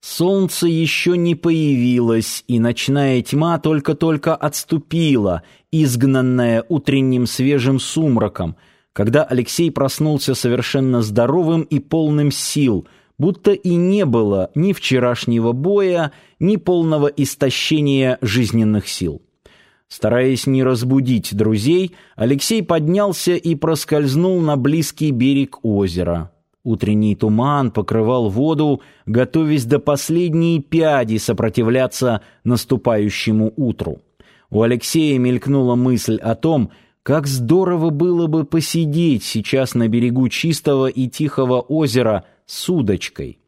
Солнце еще не появилось, и ночная тьма только-только отступила, изгнанная утренним свежим сумраком, когда Алексей проснулся совершенно здоровым и полным сил, будто и не было ни вчерашнего боя, ни полного истощения жизненных сил. Стараясь не разбудить друзей, Алексей поднялся и проскользнул на близкий берег озера. Утренний туман покрывал воду, готовясь до последней пяди сопротивляться наступающему утру. У Алексея мелькнула мысль о том, как здорово было бы посидеть сейчас на берегу чистого и тихого озера с удочкой.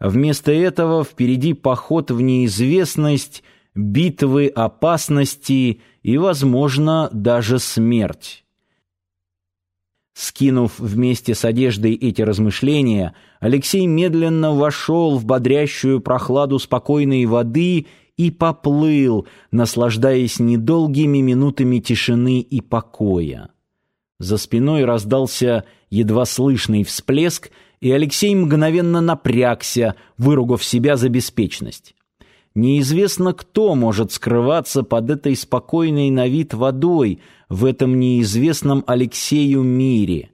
Вместо этого впереди поход в неизвестность, битвы, опасности и, возможно, даже смерть. Скинув вместе с одеждой эти размышления, Алексей медленно вошел в бодрящую прохладу спокойной воды и поплыл, наслаждаясь недолгими минутами тишины и покоя. За спиной раздался едва слышный всплеск, и Алексей мгновенно напрягся, выругав себя за беспечность. Неизвестно, кто может скрываться под этой спокойной на вид водой в этом неизвестном Алексею мире,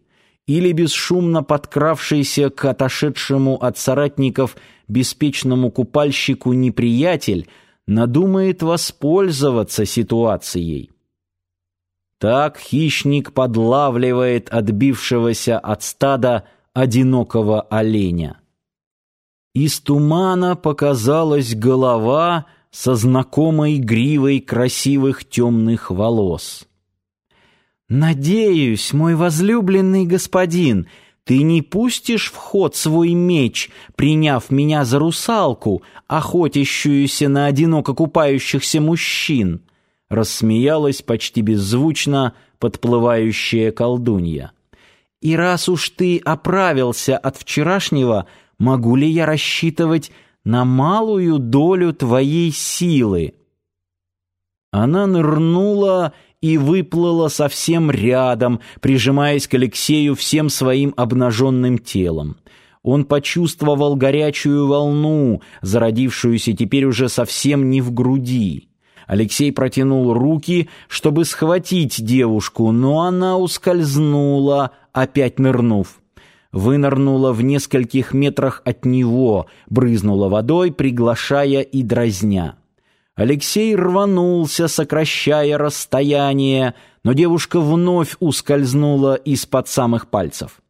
или бесшумно подкравшийся к отошедшему от соратников беспечному купальщику неприятель надумает воспользоваться ситуацией. Так хищник подлавливает отбившегося от стада одинокого оленя. Из тумана показалась голова со знакомой гривой красивых темных волос. «Надеюсь, мой возлюбленный господин, ты не пустишь в ход свой меч, приняв меня за русалку, охотящуюся на одиноко купающихся мужчин», рассмеялась почти беззвучно подплывающая колдунья. «И раз уж ты оправился от вчерашнего, — могу ли я рассчитывать на малую долю твоей силы?» Она нырнула и выплыла совсем рядом, прижимаясь к Алексею всем своим обнаженным телом. Он почувствовал горячую волну, зародившуюся теперь уже совсем не в груди. Алексей протянул руки, чтобы схватить девушку, но она ускользнула, опять нырнув вынырнула в нескольких метрах от него, брызнула водой, приглашая и дразня. Алексей рванулся, сокращая расстояние, но девушка вновь ускользнула из-под самых пальцев.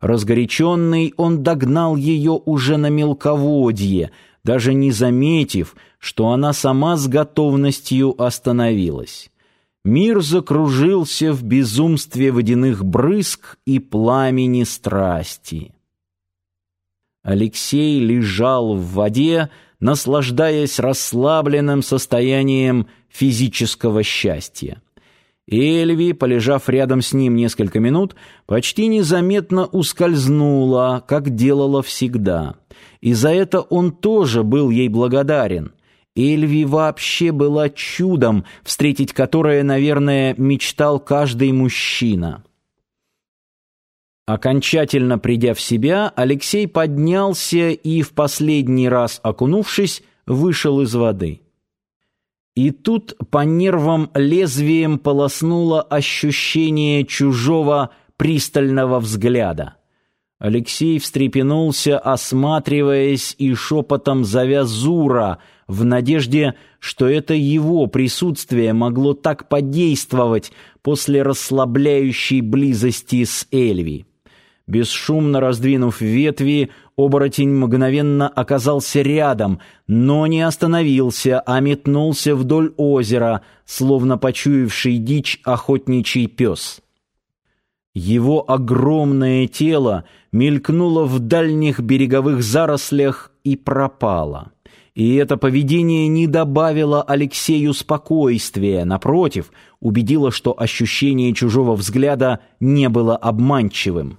Разгоряченный он догнал ее уже на мелководье, даже не заметив, что она сама с готовностью остановилась. Мир закружился в безумстве водяных брызг и пламени страсти. Алексей лежал в воде, наслаждаясь расслабленным состоянием физического счастья. Эльви, полежав рядом с ним несколько минут, почти незаметно ускользнула, как делала всегда. И за это он тоже был ей благодарен. Эльви вообще была чудом, встретить которое, наверное, мечтал каждый мужчина. Окончательно придя в себя, Алексей поднялся и, в последний раз окунувшись, вышел из воды. И тут по нервам лезвием полоснуло ощущение чужого пристального взгляда. Алексей встрепенулся, осматриваясь и шепотом зовя Зура, в надежде, что это его присутствие могло так подействовать после расслабляющей близости с Эльви. Бесшумно раздвинув ветви, оборотень мгновенно оказался рядом, но не остановился, а метнулся вдоль озера, словно почуявший дичь охотничий пес. Его огромное тело мелькнуло в дальних береговых зарослях и пропало. И это поведение не добавило Алексею спокойствия, напротив, убедило, что ощущение чужого взгляда не было обманчивым.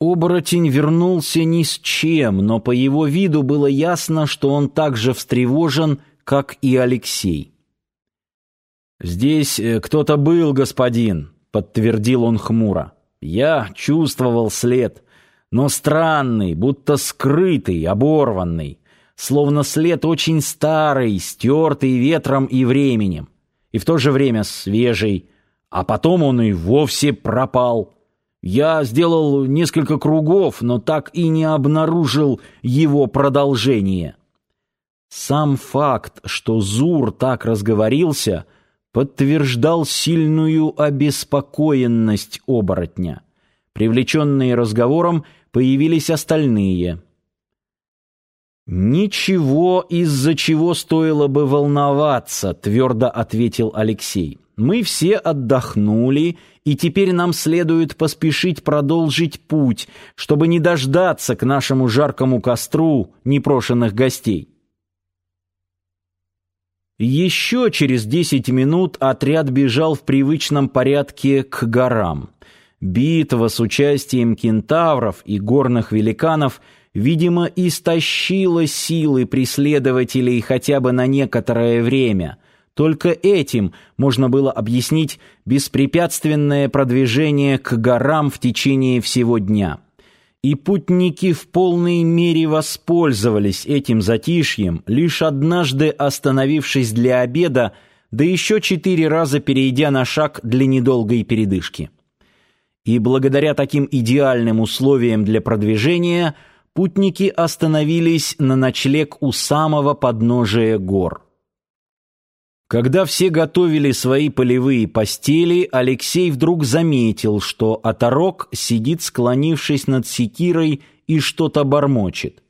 Оборотень вернулся ни с чем, но по его виду было ясно, что он так же встревожен, как и Алексей. «Здесь э, кто-то был, господин», — подтвердил он хмуро. «Я чувствовал след. но странный, будто скрытый, оборванный, словно след очень старый, стертый ветром и временем, и в то же время свежий, а потом он и вовсе пропал. Я сделал несколько кругов, но так и не обнаружил его продолжение. Сам факт, что Зур так разговорился, подтверждал сильную обеспокоенность оборотня. Привлеченные разговором, появились остальные. «Ничего, из-за чего стоило бы волноваться», — твердо ответил Алексей. «Мы все отдохнули, и теперь нам следует поспешить продолжить путь, чтобы не дождаться к нашему жаркому костру непрошенных гостей». Еще через десять минут отряд бежал в привычном порядке к горам. Битва с участием кентавров и горных великанов, видимо, истощила силы преследователей хотя бы на некоторое время. Только этим можно было объяснить беспрепятственное продвижение к горам в течение всего дня и путники в полной мере воспользовались этим затишьем, лишь однажды остановившись для обеда, да еще четыре раза перейдя на шаг для недолгой передышки. И благодаря таким идеальным условиям для продвижения путники остановились на ночлег у самого подножия гор. Когда все готовили свои полевые постели, Алексей вдруг заметил, что оторок сидит, склонившись над секирой, и что-то бормочет.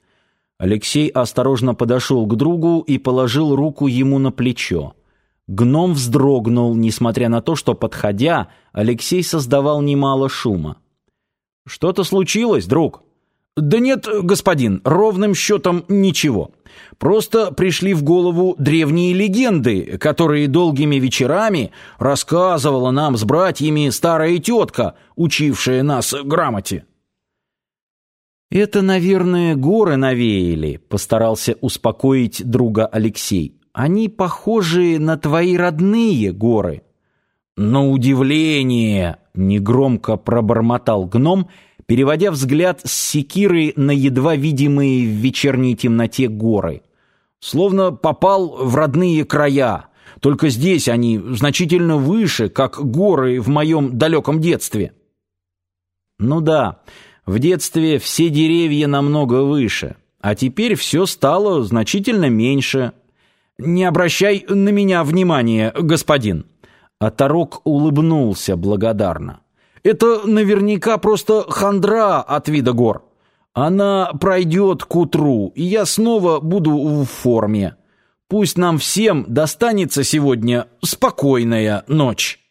Алексей осторожно подошел к другу и положил руку ему на плечо. Гном вздрогнул, несмотря на то, что, подходя, Алексей создавал немало шума. «Что-то случилось, друг?» «Да нет, господин, ровным счетом ничего. Просто пришли в голову древние легенды, которые долгими вечерами рассказывала нам с братьями старая тетка, учившая нас грамоте». «Это, наверное, горы навеяли», — постарался успокоить друга Алексей. «Они похожи на твои родные горы». «На удивление!» — негромко пробормотал гном — переводя взгляд с секиры на едва видимые в вечерней темноте горы. Словно попал в родные края, только здесь они значительно выше, как горы в моем далеком детстве. Ну да, в детстве все деревья намного выше, а теперь все стало значительно меньше. Не обращай на меня внимания, господин. Оторок улыбнулся благодарно. Это наверняка просто хандра от вида гор. Она пройдет к утру, и я снова буду в форме. Пусть нам всем достанется сегодня спокойная ночь».